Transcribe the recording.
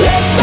Let's go.